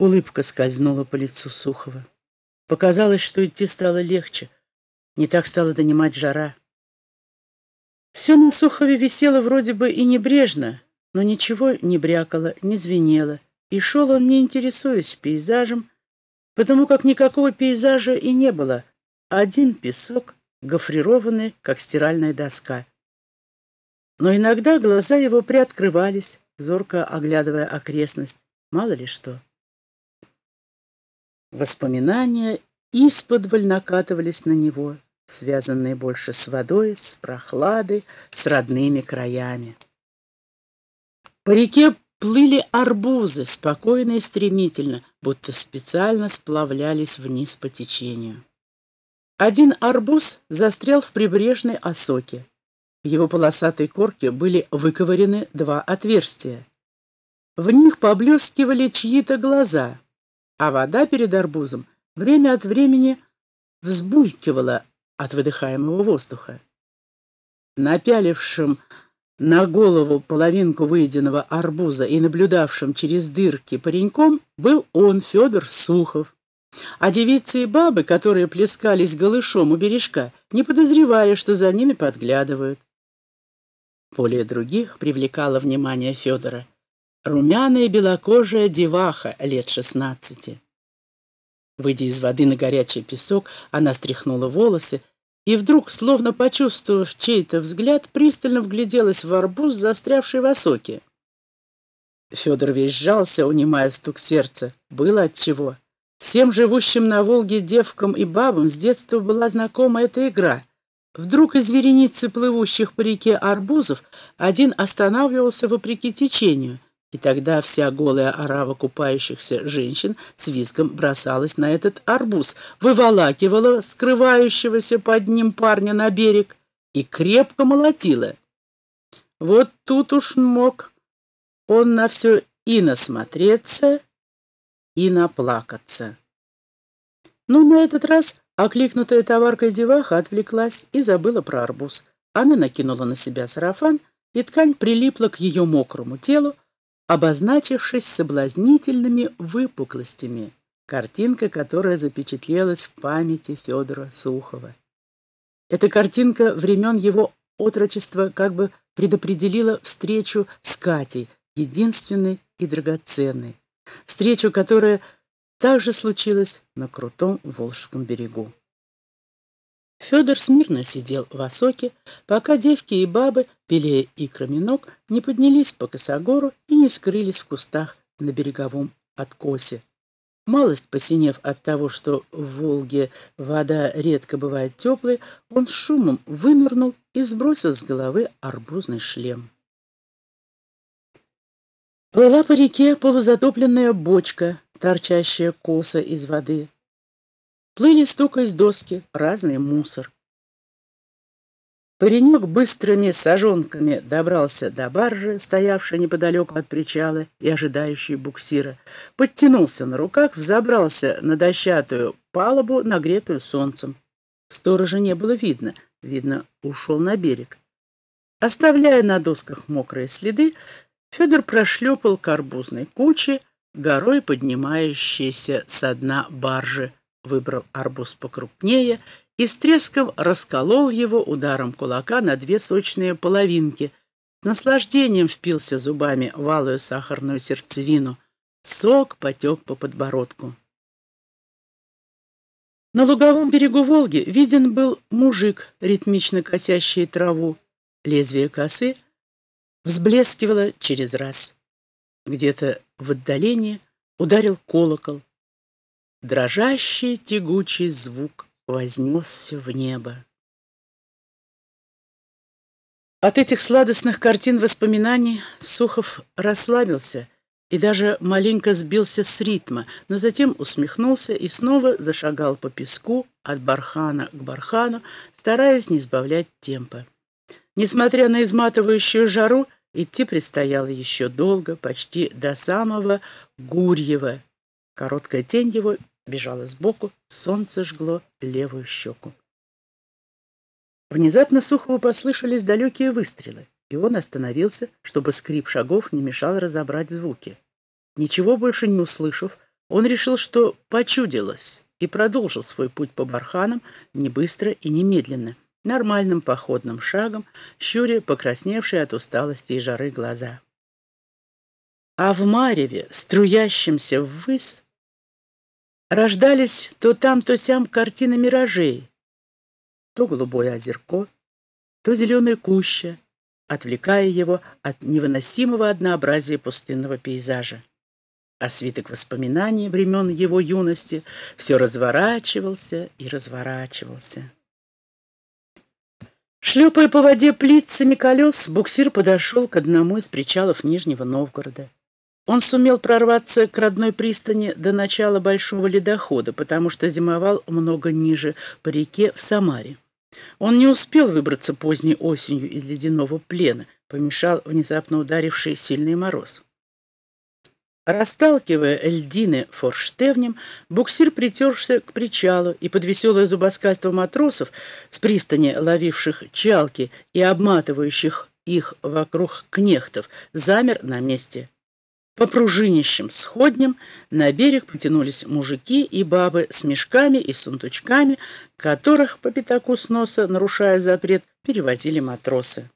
Улыбка скользнула по лицу Сухова. Показалось, что идти стало легче, не так стала донимать жара. Все на Сухове висело вроде бы и небрежно, но ничего не брякало, не звенело, и шел он, не интересуясь пейзажем, потому как никакого пейзажа и не было, один песок, гофрированный, как стиральная доска. Но иногда глаза его приоткрывались, зорко оглядывая окрестность, мало ли что. Воспоминания исподволь накатывались на него, связанные больше с водой, с прохладой, с родными краями. По реке плыли арбузы, спокойно и стремительно, будто специально сплавлялись вниз по течению. Один арбуз застрял в прибрежной осоке. В его полосатой корке были выковырены два отверстия. В них поблескивали чьи-то глаза — а вода перед арбузом время от времени взбулькивала от выдыхаемого воздуха. Напялившим на голову половинку выеденного арбуза и наблюдавшим через дырки пареньком был он, Федор Сухов. А девицы и бабы, которые плескались голышом у бережка, не подозревая, что за ними подглядывают. Более других привлекало внимание Федора румяная белокожая деваха лет шестнадцати. Выйдя из воды на горячий песок, она стряхнула волосы и вдруг, словно почувствовав чей-то взгляд, пристально вгляделась в арбуз, застрявший в осоке. Федор весь сжался, унимая стук сердца. Было отчего. Всем живущим на Волге девкам и бабам с детства была знакома эта игра. Вдруг из вереницы плывущих по реке арбузов один останавливался вопреки течению — и тогда вся голая орава купающихся женщин с визгом бросалась на этот арбуз, выволакивала скрывающегося под ним парня на берег и крепко молотила. Вот тут уж мог он на все и насмотреться, и наплакаться. Но на этот раз окликнутая товаркой деваха отвлеклась и забыла про арбуз. Она накинула на себя сарафан, и ткань прилипла к ее мокрому телу, обозначившись соблазнительными выпуклостями, картинка, которая запечатлелась в памяти Федора Сухова. Эта картинка времен его отрочества как бы предопределила встречу с Катей, единственной и драгоценной, встречу, которая также случилась на крутом Волжском берегу. Федор смирно сидел в осоке, пока девки и бабы, белее икрами ног, не поднялись по косогору и не скрылись в кустах на береговом откосе. Малость посинев от того, что в Волге вода редко бывает теплой, он шумом вынырнул и сбросил с головы арбузный шлем. Плыла по реке полузатопленная бочка, торчащая косо из воды. Плыли, стукаясь доски, разный мусор. Паренек быстрыми сажонками добрался до баржи, стоявшей неподалеку от причала и ожидающей буксира, подтянулся на руках, взобрался на дощатую палубу, нагретую солнцем. Сторожа не было видно, видно, ушел на берег. Оставляя на досках мокрые следы, Федор прошлепал к арбузной куче, горой поднимающейся со дна баржи, выбрал арбуз покрупнее и с треском расколол его ударом кулака на две сочные половинки. С наслаждением впился зубами в алую сахарную сердцевину. Сок потек по подбородку. На луговом берегу Волги виден был мужик, ритмично косящий траву. Лезвие косы взблескивало через раз. Где-то в отдалении ударил колокол. Дрожащий тягучий звук вознесся в небо. От этих сладостных картин воспоминаний Сухов расслабился и даже маленько сбился с ритма, но затем усмехнулся и снова зашагал по песку от бархана к бархану, стараясь не сбавлять темпа. Несмотря на изматывающую жару, идти предстояло еще долго, почти до самого Гурьева. Короткая тень его бежала сбоку, солнце жгло левую щеку. Внезапно Сухову послышались далекие выстрелы, и он остановился, чтобы скрип шагов не мешал разобрать звуки. Ничего больше не услышав, Он решил, что почудилось, и продолжил свой путь по барханам не быстро и не медленно, нормальным походным шагом, щуря покрасневшие от усталости и жары глаза. А в мареве, струящемся ввысь, рождались то там, то сям картины миражей, то голубое озерко, то зеленая куща, отвлекая его от невыносимого однообразия пустынного пейзажа. А свиток воспоминаний времен его юности все разворачивался и разворачивался. Шлепая по воде плитцами колес, буксир подошел к одному из причалов Нижнего Новгорода. Он сумел прорваться к родной пристани до начала большого ледохода, потому что зимовал много ниже по реке в Самаре. Он не успел выбраться поздней осенью из ледяного плена, помешал внезапно ударивший сильный мороз. Расталкивая льдины форштевнем, буксир притерся к причалу и под веселое зубоскальство матросов с пристани, ловивших чалки и обматывающих их вокруг кнехтов, замер на месте. По пружинищим сходням на берег потянулись мужики и бабы с мешками и сундучками, которых по пятаку с носа, нарушая запрет, перевозили матросы.